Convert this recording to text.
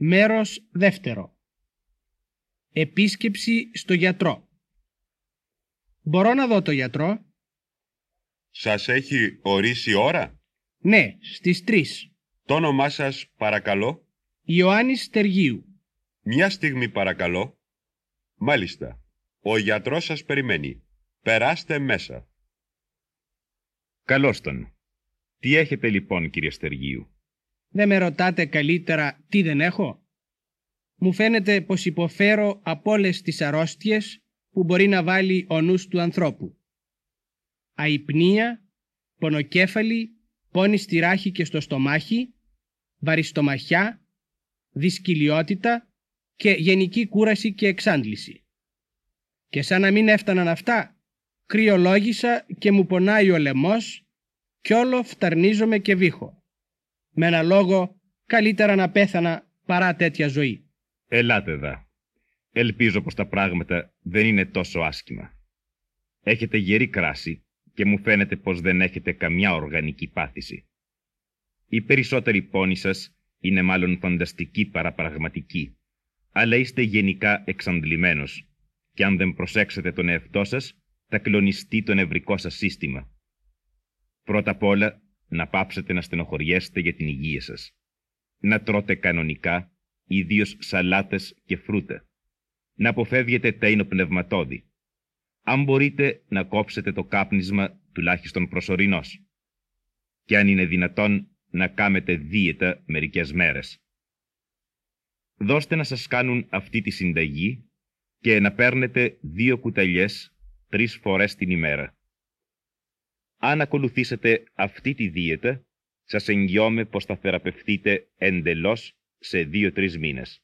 Μέρος δεύτερο. Επίσκεψη στο γιατρό. Μπορώ να δω το γιατρό; Σας έχει ορίσει ώρα; Ναι, στις τρεις. Το όνομά σας παρακαλώ. Ιωάννης Στεργίου. Μια στιγμή παρακαλώ. Μάλιστα. Ο γιατρός σας περιμένει. Περάστε μέσα. Καλώς τον. Τι έχετε λοιπόν κύριε Στεργίου; Δεν με ρωτάτε καλύτερα τι δεν έχω. Μου φαίνεται πως υποφέρω από όλες τις αρρώστιες που μπορεί να βάλει ο νους του ανθρώπου. Αϊπνία, πονοκέφαλη, πόνη στη ράχη και στο στομάχι, βαριστομαχιά, δυσκυλιότητα και γενική κούραση και εξάντληση. Και σαν να μην έφταναν αυτά, κρυολόγησα και μου πονάει ο λαιμός κι όλο φταρνίζομαι και βήχω. Με ένα λόγο καλύτερα να πέθανα παρά τέτοια ζωή. Ελάτε εδώ. Ελπίζω πως τα πράγματα δεν είναι τόσο άσχημα. Έχετε γερή κράση και μου φαίνεται πως δεν έχετε καμιά οργανική πάθηση. Οι περισσότεροι πόνοι σας είναι μάλλον φανταστικοί παρά πραγματικοί, αλλά είστε γενικά εξαντλημένος και αν δεν προσέξετε τον εαυτό σας, θα κλονιστεί το νευρικό σας σύστημα. Πρώτα απ' όλα, να πάψετε να στενοχωριέστε για την υγεία σας. Να τρώτε κανονικά, ιδίως σαλάτες και φρούτα. Να αποφεύγετε τα πνευματόδη. Αν μπορείτε, να κόψετε το κάπνισμα τουλάχιστον προσωρινός. Και αν είναι δυνατόν, να κάμετε δίαιτα μερικές μέρες. Δώστε να σας κάνουν αυτή τη συνταγή και να παίρνετε δύο κουταλιές τρεις φορές την ημέρα. Αν ακολουθήσετε αυτή τη δίαιτα, σας εγγυώμαι πως θα θεραπευτείτε εντελώς σε δύο-τρεις μήνες.